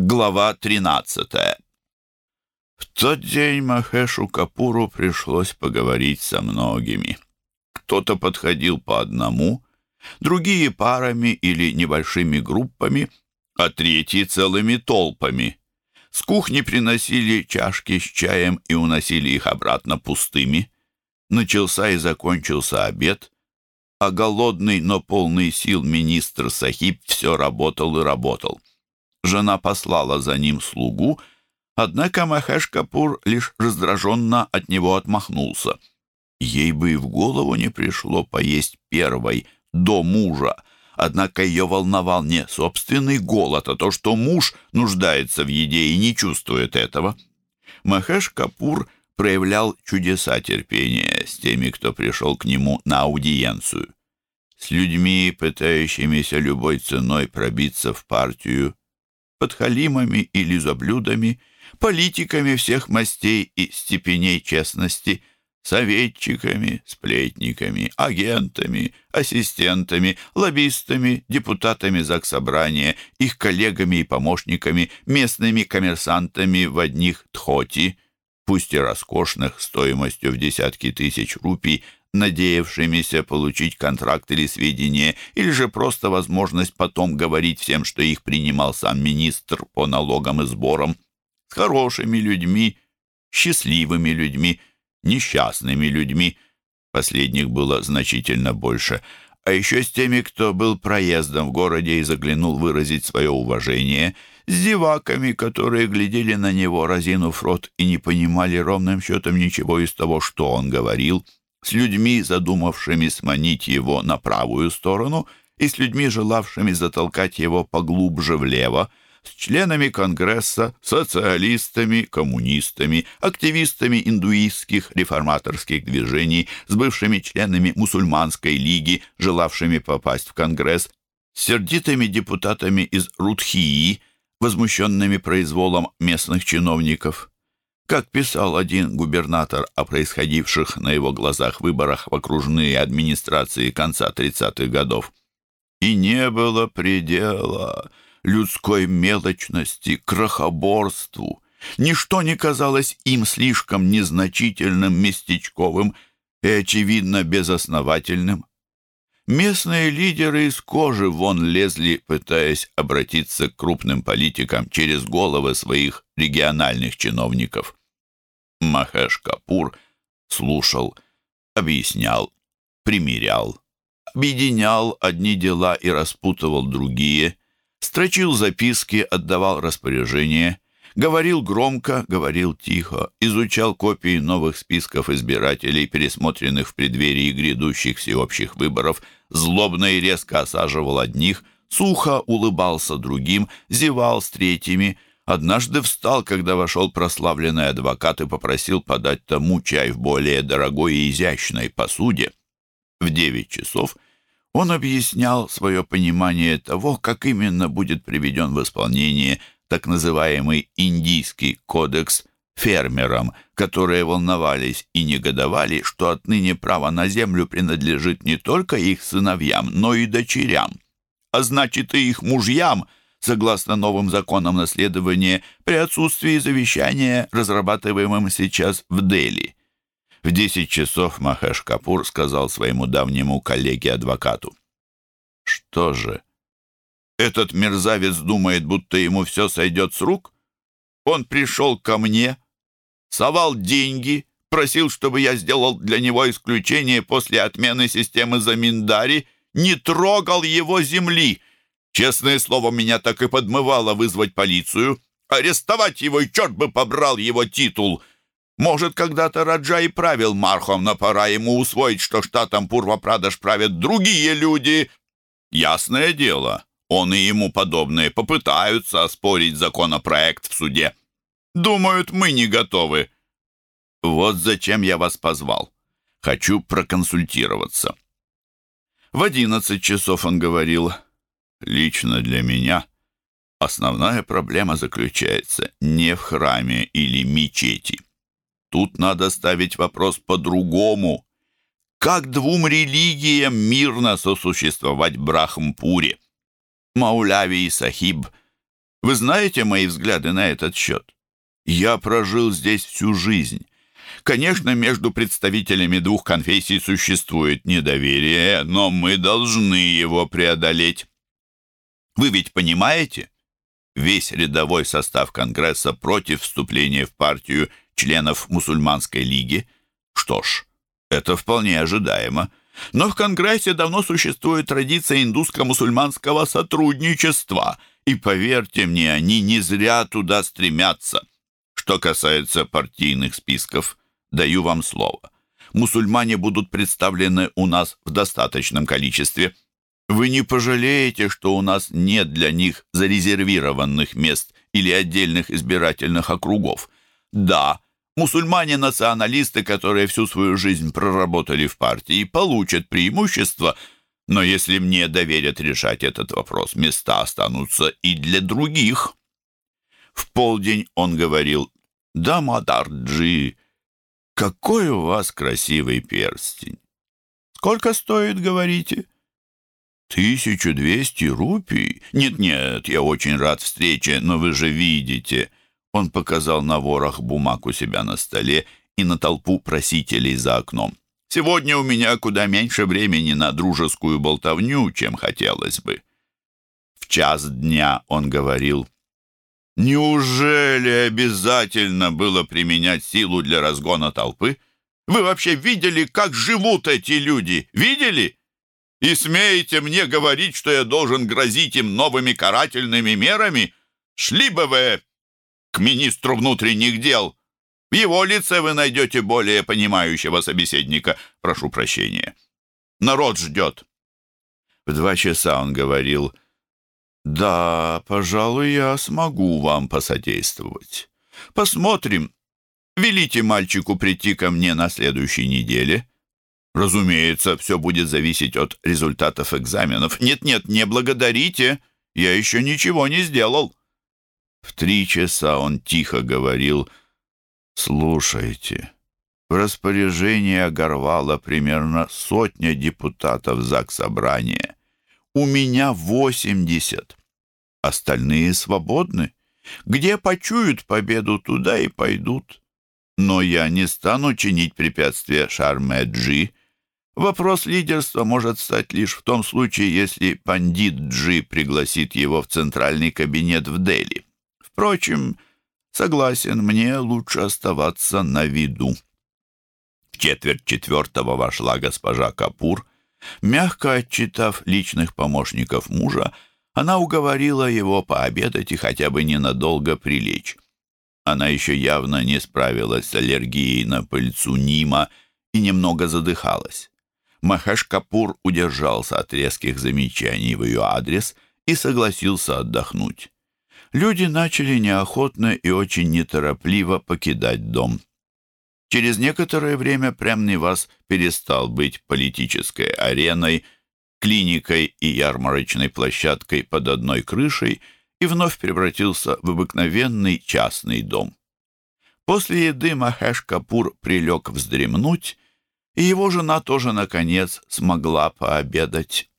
Глава 13 В тот день Махешу Капуру пришлось поговорить со многими. Кто-то подходил по одному, другие парами или небольшими группами, а третьи целыми толпами. С кухни приносили чашки с чаем и уносили их обратно пустыми. Начался и закончился обед, а голодный, но полный сил министр Сахиб все работал и работал. Жена послала за ним слугу, однако Махеш Капур лишь раздраженно от него отмахнулся. Ей бы и в голову не пришло поесть первой, до мужа, однако ее волновал не собственный голод, а то, что муж нуждается в еде и не чувствует этого. Махеш Капур проявлял чудеса терпения с теми, кто пришел к нему на аудиенцию. С людьми, пытающимися любой ценой пробиться в партию, подхалимами или заблюдами, политиками всех мастей и степеней честности, советчиками, сплетниками, агентами, ассистентами, лоббистами, депутатами Заксобрания, их коллегами и помощниками, местными коммерсантами в одних тхоти, пусть и роскошных, стоимостью в десятки тысяч рупий, надеявшимися получить контракт или сведения, или же просто возможность потом говорить всем, что их принимал сам министр по налогам и сборам, с хорошими людьми, счастливыми людьми, несчастными людьми. Последних было значительно больше. А еще с теми, кто был проездом в городе и заглянул выразить свое уважение, с зеваками, которые глядели на него, разинув рот, и не понимали ровным счетом ничего из того, что он говорил — с людьми, задумавшими сманить его на правую сторону, и с людьми, желавшими затолкать его поглубже влево, с членами Конгресса, социалистами, коммунистами, активистами индуистских реформаторских движений, с бывшими членами мусульманской лиги, желавшими попасть в Конгресс, с сердитыми депутатами из Рудхии, возмущенными произволом местных чиновников. Как писал один губернатор о происходивших на его глазах выборах в окружные администрации конца 30-х годов, «И не было предела людской мелочности, крохоборству. Ничто не казалось им слишком незначительным, местечковым и, очевидно, безосновательным. Местные лидеры из кожи вон лезли, пытаясь обратиться к крупным политикам через головы своих региональных чиновников. Махеш Капур слушал, объяснял, примирял, объединял одни дела и распутывал другие, строчил записки, отдавал распоряжения, говорил громко, говорил тихо, изучал копии новых списков избирателей, пересмотренных в преддверии грядущих всеобщих выборов, злобно и резко осаживал одних, сухо улыбался другим, зевал с третьими — Однажды встал, когда вошел прославленный адвокат и попросил подать тому чай в более дорогой и изящной посуде. В девять часов он объяснял свое понимание того, как именно будет приведен в исполнение так называемый «Индийский кодекс» фермерам, которые волновались и негодовали, что отныне право на землю принадлежит не только их сыновьям, но и дочерям, а значит и их мужьям – согласно новым законам наследования, при отсутствии завещания, разрабатываемым сейчас в Дели. В 10 часов Махеш Капур сказал своему давнему коллеге-адвокату. «Что же, этот мерзавец думает, будто ему все сойдет с рук? Он пришел ко мне, совал деньги, просил, чтобы я сделал для него исключение после отмены системы Заминдари, не трогал его земли». Честное слово, меня так и подмывало вызвать полицию, арестовать его, и черт бы побрал его титул. Может, когда-то Раджа и правил Мархом, но пора ему усвоить, что штатом Пурва-Прадаш правят другие люди. Ясное дело, он и ему подобные попытаются оспорить законопроект в суде. Думают, мы не готовы. Вот зачем я вас позвал. Хочу проконсультироваться. В одиннадцать часов он говорил... Лично для меня основная проблема заключается не в храме или мечети. Тут надо ставить вопрос по-другому. Как двум религиям мирно сосуществовать в Брахмпуре? Маулави и Сахиб Вы знаете мои взгляды на этот счет? Я прожил здесь всю жизнь. Конечно, между представителями двух конфессий существует недоверие, но мы должны его преодолеть. Вы ведь понимаете? Весь рядовой состав Конгресса против вступления в партию членов мусульманской лиги. Что ж, это вполне ожидаемо. Но в Конгрессе давно существует традиция индусско-мусульманского сотрудничества, и, поверьте мне, они не зря туда стремятся. Что касается партийных списков, даю вам слово. Мусульмане будут представлены у нас в достаточном количестве. Вы не пожалеете, что у нас нет для них зарезервированных мест или отдельных избирательных округов. Да, мусульмане-националисты, которые всю свою жизнь проработали в партии, получат преимущество, но если мне доверят решать этот вопрос, места останутся и для других. В полдень он говорил «Да, Мадарджи, какой у вас красивый перстень! Сколько стоит, говорите?» «Тысячу двести рупий? Нет-нет, я очень рад встрече, но вы же видите...» Он показал на ворох бумаг у себя на столе и на толпу просителей за окном. «Сегодня у меня куда меньше времени на дружескую болтовню, чем хотелось бы». В час дня он говорил Неужели обязательно было применять силу для разгона толпы? Вы вообще видели, как живут эти люди? Видели? И смеете мне говорить, что я должен грозить им новыми карательными мерами? Шли бы вы к министру внутренних дел. В его лице вы найдете более понимающего собеседника. Прошу прощения. Народ ждет. В два часа он говорил «Да, пожалуй, я смогу вам посодействовать. Посмотрим. Велите мальчику прийти ко мне на следующей неделе. Разумеется, все будет зависеть от результатов экзаменов. Нет-нет, не благодарите. Я еще ничего не сделал». В три часа он тихо говорил «Слушайте». В распоряжении Огарвала примерно сотня депутатов ЗАГС Собрания. У меня восемьдесят. Остальные свободны. Где почуют победу, туда и пойдут. Но я не стану чинить препятствия Шарме-Джи. Вопрос лидерства может стать лишь в том случае, если пандит Джи пригласит его в центральный кабинет в Дели. Впрочем, согласен, мне лучше оставаться на виду. В четверть четвертого вошла госпожа Капур. Мягко отчитав личных помощников мужа, она уговорила его пообедать и хотя бы ненадолго прилечь. Она еще явно не справилась с аллергией на пыльцу Нима и немного задыхалась. Махаш Капур удержался от резких замечаний в ее адрес и согласился отдохнуть. Люди начали неохотно и очень неторопливо покидать дом. Через некоторое время Премнивас перестал быть политической ареной – клиникой и ярмарочной площадкой под одной крышей и вновь превратился в обыкновенный частный дом. После еды Махеш Капур прилег вздремнуть, и его жена тоже, наконец, смогла пообедать.